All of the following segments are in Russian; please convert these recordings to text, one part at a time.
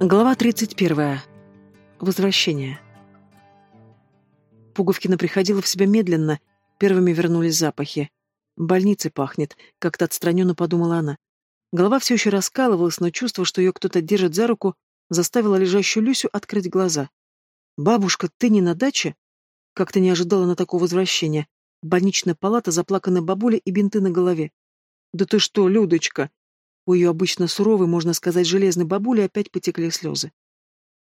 Глава 31. Возвращение. Пуговкина приходила в себя медленно, первыми вернулись запахи. Больницей пахнет, как-то отстраненно подумала она. Голова все еще раскалывалась, но чувство, что ее кто-то держит за руку, заставило лежащую Люсю открыть глаза. «Бабушка, ты не на даче?» Как-то не ожидала на такого возвращения. Больничная палата, заплаканная бабуля и бинты на голове. «Да ты что, Людочка?» У ее обычно суровой, можно сказать, железной бабули опять потекли слезы.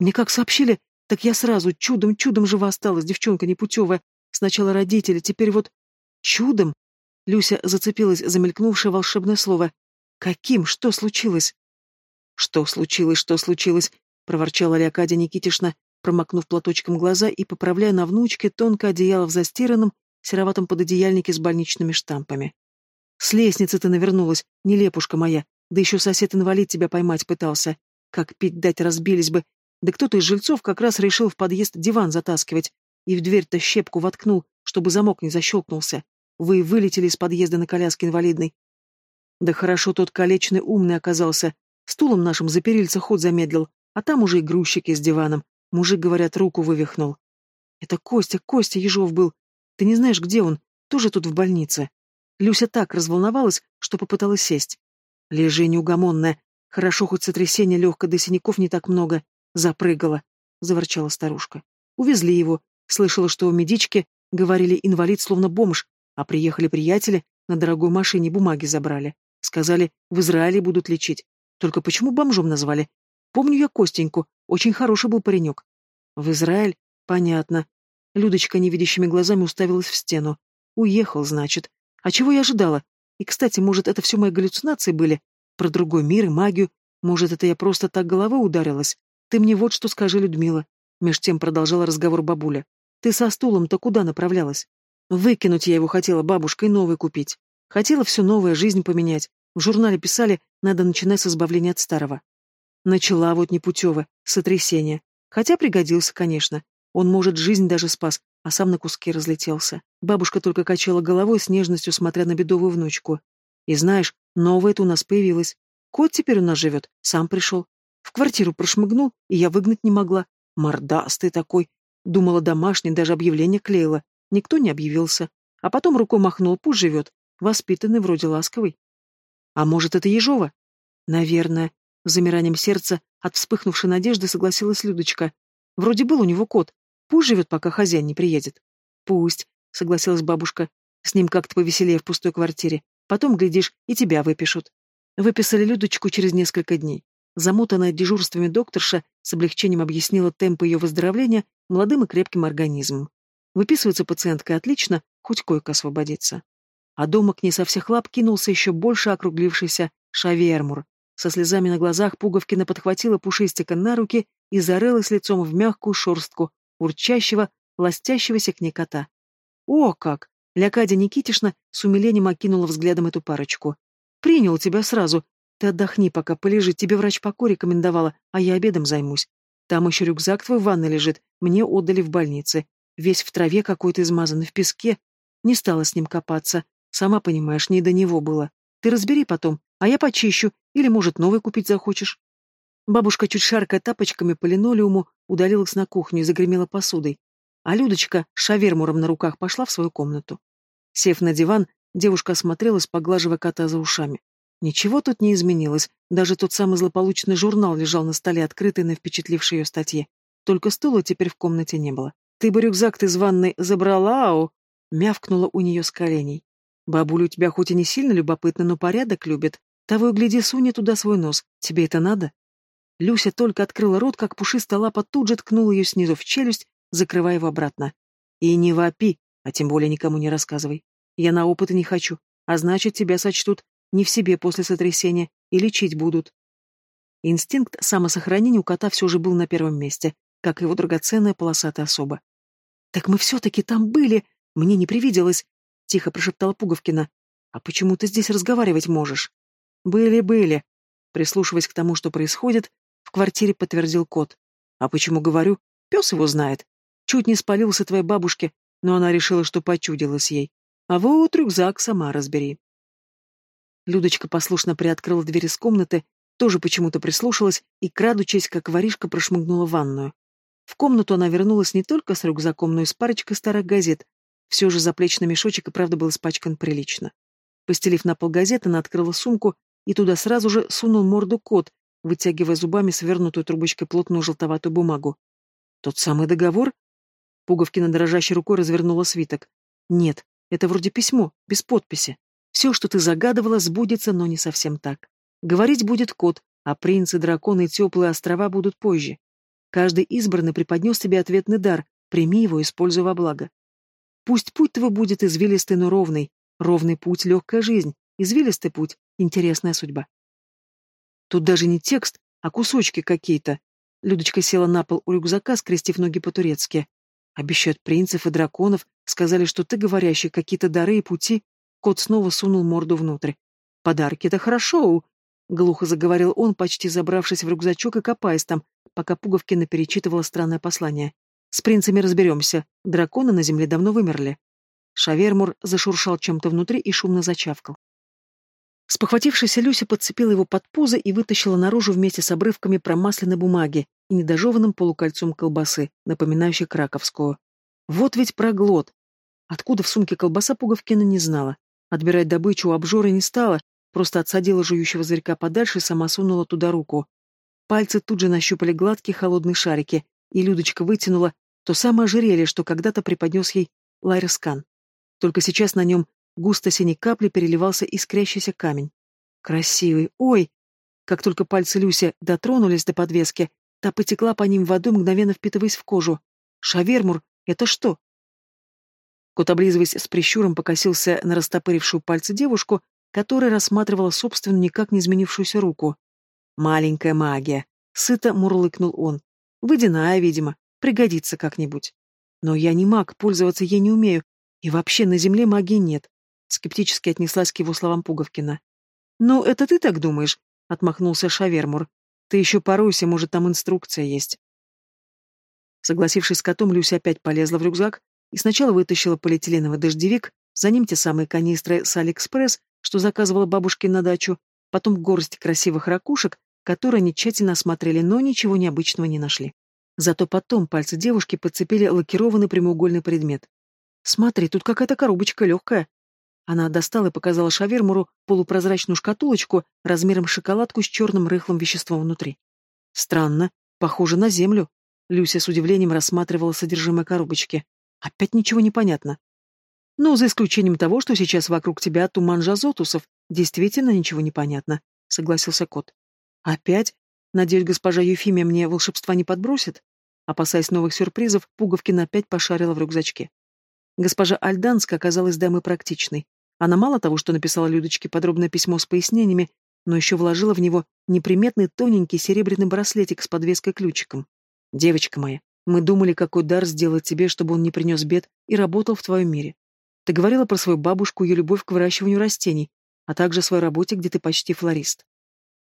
Мне как сообщили, так я сразу чудом-чудом жива осталась, девчонка непутевая. Сначала родители, теперь вот... Чудом? Люся зацепилась за мелькнувшее волшебное слово. Каким? Что случилось? Что случилось, что случилось? Проворчала Леокадия Никитишна, промокнув платочком глаза и поправляя на внучке тонкое одеяло в застиранном, сероватом пододеяльнике с больничными штампами. «С лестницы ты навернулась, нелепушка моя. Да еще сосед-инвалид тебя поймать пытался. Как пить дать разбились бы. Да кто-то из жильцов как раз решил в подъезд диван затаскивать. И в дверь-то щепку воткнул, чтобы замок не защелкнулся. Вы вылетели из подъезда на коляске инвалидной. Да хорошо тот калечный умный оказался. Стулом нашим за перильца ход замедлил, а там уже и грузчики с диваном. Мужик, говорят, руку вывихнул. Это Костя, Костя Ежов был. Ты не знаешь, где он? Тоже тут в больнице. Люся так разволновалась, что попыталась сесть. Лежи неугомонная. Хорошо, хоть сотрясение легкое, до синяков не так много. Запрыгала, — заворчала старушка. Увезли его. Слышала, что у медички, говорили, инвалид словно бомж, а приехали приятели, на дорогой машине бумаги забрали. Сказали, в Израиле будут лечить. Только почему бомжом назвали? Помню я Костеньку, очень хороший был паренек. В Израиль? Понятно. Людочка невидящими глазами уставилась в стену. Уехал, значит. А чего я ожидала? И, кстати, может, это все мои галлюцинации были? Про другой мир и магию? Может, это я просто так головой ударилась? Ты мне вот что скажи, Людмила. Меж тем продолжала разговор бабуля. Ты со стулом-то куда направлялась? Выкинуть я его хотела, бабушкой новый купить. Хотела все новое, жизнь поменять. В журнале писали, надо начинать с избавления от старого. Начала вот непутево, сотрясение. Хотя пригодился, конечно. Он, может, жизнь даже спас, а сам на куски разлетелся. Бабушка только качала головой с нежностью, смотря на бедовую внучку. И знаешь, новое-то у нас появилось. Кот теперь у нас живет, сам пришел. В квартиру прошмыгнул, и я выгнать не могла. Мордастый такой. Думала, домашний, даже объявление клеила. Никто не объявился. А потом рукой махнул, пусть живет. Воспитанный, вроде ласковый. А может, это Ежова? Наверное. С замиранием сердца от вспыхнувшей надежды согласилась Людочка. Вроде был у него кот, Пусть живет, пока хозяин не приедет. Пусть, согласилась бабушка. С ним как-то повеселее в пустой квартире. Потом, глядишь, и тебя выпишут. Выписали Людочку через несколько дней. Замотанная дежурствами докторша с облегчением объяснила темпы ее выздоровления молодым и крепким организмом. Выписывается пациентка отлично, хоть койка освободится. А дома к ней со всех лап кинулся еще больше округлившийся шавермур. Со слезами на глазах Пуговкина подхватила пушистика на руки и зарылась лицом в мягкую шерстку, урчащего, ластящегося к ней кота. «О, как!» — Лякадя Никитишна с умилением окинула взглядом эту парочку. «Принял тебя сразу. Ты отдохни, пока полежи, тебе врач покой рекомендовала, а я обедом займусь. Там еще рюкзак твой в ванной лежит, мне отдали в больнице. Весь в траве какой-то измазанный, в песке. Не стала с ним копаться. Сама понимаешь, не до него было. Ты разбери потом, а я почищу, или, может, новый купить захочешь». Бабушка, чуть шаркая тапочками по линолеуму, удалилась на кухню и загремела посудой, а Людочка шавермуром на руках пошла в свою комнату. Сев на диван, девушка осмотрелась, поглаживая кота за ушами. Ничего тут не изменилось, даже тот самый злополучный журнал лежал на столе, открытый на впечатлившей ее статье. Только стула теперь в комнате не было. «Ты бы рюкзак из ванной забрала, ау!» мявкнула у нее с коленей. «Бабуля у тебя хоть и не сильно любопытна, но порядок любит. Того и гляди, сунет туда свой нос. Тебе это надо?» Люся только открыла рот, как пушистая лапа тут же ткнула ее снизу в челюсть, закрывая его обратно. «И не вопи, а тем более никому не рассказывай. Я на опыты не хочу, а значит, тебя сочтут не в себе после сотрясения и лечить будут». Инстинкт самосохранения у кота все же был на первом месте, как его драгоценная полосатая особа. «Так мы все-таки там были! Мне не привиделось!» — тихо прошептала Пуговкина. «А почему ты здесь разговаривать можешь?» «Были-были!» Прислушиваясь к тому, что происходит, в квартире подтвердил кот. А почему говорю? Пес его знает. Чуть не спалился твоей бабушке, но она решила, что почудилась ей. А вот рюкзак сама разбери. Людочка послушно приоткрыла дверь из комнаты, тоже почему-то прислушалась и, крадучись, как воришка, прошмыгнула в ванную. В комнату она вернулась не только с рюкзаком, но и с парочкой старых газет. Все же заплечный мешочек и правда был испачкан прилично. Постелив на пол газеты, она открыла сумку, и туда сразу же сунул морду кот, вытягивая зубами свернутую трубочкой плотную желтоватую бумагу. Тот самый договор? Пуговкина дрожащей рукой развернула свиток. Нет, это вроде письмо, без подписи. Все, что ты загадывала, сбудется, но не совсем так. Говорить будет кот, а принцы, драконы и теплые острова будут позже. Каждый избранный преподнес тебе ответный дар, прими его, используя во благо. Пусть путь твой будет извилистый, но ровный. Ровный путь — легкая жизнь, извилистый путь — интересная судьба. Тут даже не текст, а кусочки какие-то. Людочка села на пол у рюкзака, скрестив ноги по-турецки. Обещают принцев и драконов, сказали, что ты говорящий, какие-то дары и пути. Кот снова сунул морду внутрь. Подарки — это хорошо, глухо заговорил он, почти забравшись в рюкзачок и копаясь там, пока Пуговкина перечитывала странное послание. С принцами разберемся. Драконы на земле давно вымерли. Шавермур зашуршал чем-то внутри и шумно зачавкал. Спохватившаяся Люся подцепила его под пузо и вытащила наружу вместе с обрывками промасленной бумаги и недожеванным полукольцом колбасы, напоминающей краковскую. Вот ведь проглот! Откуда в сумке колбаса Пуговкина не знала. Отбирать добычу у обжора не стала, просто отсадила жующего зверька подальше и сама сунула туда руку. Пальцы тут же нащупали гладкие холодные шарики, и Людочка вытянула то самое ожерелье, что когда-то преподнес ей Лайрескан. Только сейчас на нем густо синей каплей переливался искрящийся камень. Красивый, ой! Как только пальцы Люси дотронулись до подвески, та потекла по ним водой, мгновенно впитываясь в кожу. Шавермур, это что? Кот, облизываясь с прищуром, покосился на растопырившую пальцы девушку, которая рассматривала собственную никак не изменившуюся руку. «Маленькая магия», — сыто мурлыкнул он. «Водяная, видимо, пригодится как-нибудь. Но я не маг, пользоваться ей не умею, и вообще на земле магии нет. Скептически отнеслась к его словам Пуговкина. «Ну, это ты так думаешь?» — отмахнулся Шавермур. «Ты еще поройся, может, там инструкция есть». Согласившись с котом, Люся опять полезла в рюкзак и сначала вытащила полиэтиленовый дождевик, за ним те самые канистры с Алиэкспресс, что заказывала бабушке на дачу, потом горсть красивых ракушек, которые они тщательно осмотрели, но ничего необычного не нашли. Зато потом пальцы девушки подцепили лакированный прямоугольный предмет. «Смотри, тут какая-то коробочка легкая», она достала и показала Шавермуру полупрозрачную шкатулочку размером шоколадку с черным рыхлым веществом внутри. Странно, похоже на землю. Люся с удивлением рассматривала содержимое коробочки. Опять ничего не понятно. Ну, за исключением того, что сейчас вокруг тебя туман жазотусов, действительно ничего не понятно, согласился кот. Опять? Надеюсь, госпожа Ефимия мне волшебства не подбросит? Опасаясь новых сюрпризов, Пуговкина опять пошарила в рюкзачке. Госпожа Альданска оказалась дамой практичной. Она мало того, что написала Людочке подробное письмо с пояснениями, но еще вложила в него неприметный тоненький серебряный браслетик с подвеской-ключиком. «Девочка моя, мы думали, какой дар сделать тебе, чтобы он не принес бед и работал в твоем мире. Ты говорила про свою бабушку и ее любовь к выращиванию растений, а также о своей работе, где ты почти флорист».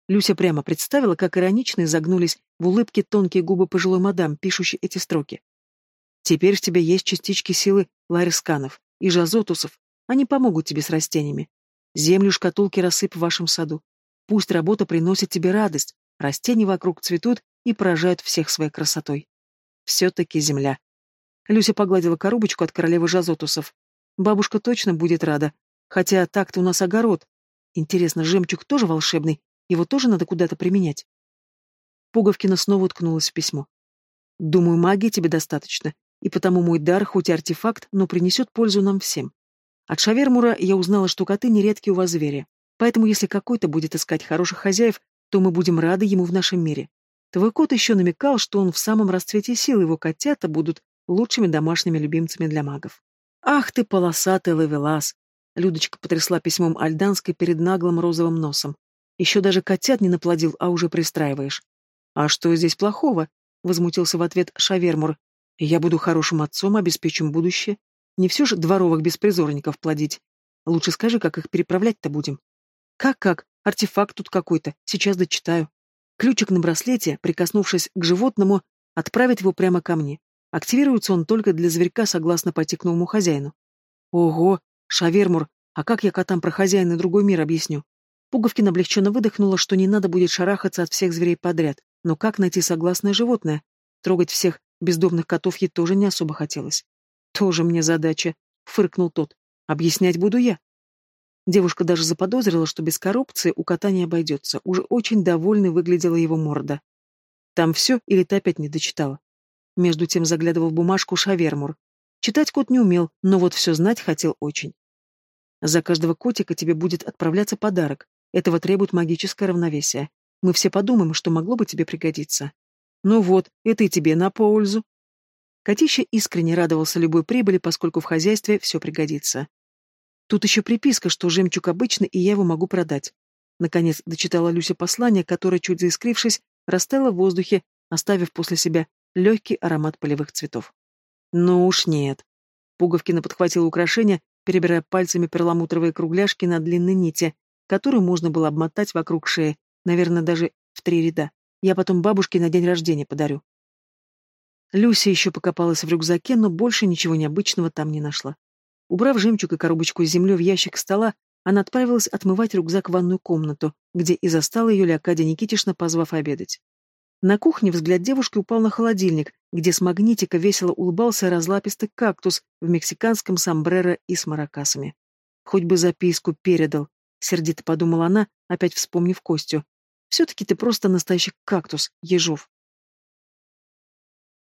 Люся прямо представила, как иронично изогнулись в улыбке тонкие губы пожилой мадам, пишущей эти строки. «Теперь в тебе есть частички силы ларисканов и жазотусов, они помогут тебе с растениями. Землю шкатулки рассыпь в вашем саду. Пусть работа приносит тебе радость, растения вокруг цветут и поражают всех своей красотой. Все-таки земля. Люся погладила коробочку от королевы Жазотусов. Бабушка точно будет рада. Хотя так-то у нас огород. Интересно, жемчуг тоже волшебный? Его тоже надо куда-то применять? Пуговкина снова уткнулась в письмо. Думаю, магии тебе достаточно, и потому мой дар, хоть и артефакт, но принесет пользу нам всем. От Шавермура я узнала, что коты нередки у вас звери. Поэтому если какой-то будет искать хороших хозяев, то мы будем рады ему в нашем мире. Твой кот еще намекал, что он в самом расцвете сил, его котята будут лучшими домашними любимцами для магов. «Ах ты, полосатый ловелас!» Людочка потрясла письмом Альданской перед наглым розовым носом. «Еще даже котят не наплодил, а уже пристраиваешь». «А что здесь плохого?» — возмутился в ответ Шавермур. «Я буду хорошим отцом, обеспечим будущее. Не все же дворовых беспризорников плодить. Лучше скажи, как их переправлять-то будем. Как-как? Артефакт тут какой-то. Сейчас дочитаю. Ключик на браслете, прикоснувшись к животному, отправит его прямо ко мне. Активируется он только для зверька, согласно новому хозяину. Ого, Шавермур, а как я котам про хозяина другой мир объясню? Пуговкин облегченно выдохнула, что не надо будет шарахаться от всех зверей подряд, но как найти согласное животное? Трогать всех бездомных котов ей тоже не особо хотелось. «Тоже мне задача», — фыркнул тот. «Объяснять буду я». Девушка даже заподозрила, что без коррупции у кота не обойдется. Уже очень довольной выглядела его морда. «Там все или ты опять не дочитала?» Между тем заглядывал в бумажку Шавермур. Читать кот не умел, но вот все знать хотел очень. За каждого котика тебе будет отправляться подарок. Этого требует магическое равновесие. Мы все подумаем, что могло бы тебе пригодиться. Ну вот, это и тебе на пользу. Котища искренне радовался любой прибыли, поскольку в хозяйстве все пригодится. Тут еще приписка, что жемчуг обычный, и я его могу продать. Наконец дочитала Люся послание, которое, чуть заискрившись, растаяло в воздухе, оставив после себя легкий аромат полевых цветов. Ну уж нет. Пуговкина подхватила украшение, перебирая пальцами перламутровые кругляшки на длинной нити, которую можно было обмотать вокруг шеи, наверное, даже в три ряда. Я потом бабушке на день рождения подарю. Люся еще покопалась в рюкзаке, но больше ничего необычного там не нашла. Убрав жемчуг и коробочку с землей в ящик стола, она отправилась отмывать рюкзак в ванную комнату, где и застала ее Леокадия Никитишна, позвав обедать. На кухне взгляд девушки упал на холодильник, где с магнитика весело улыбался разлапистый кактус в мексиканском сомбреро и с маракасами. Хоть бы записку передал, Сердито подумала она, опять вспомнив Костю. Все-таки ты просто настоящий кактус, Ежов.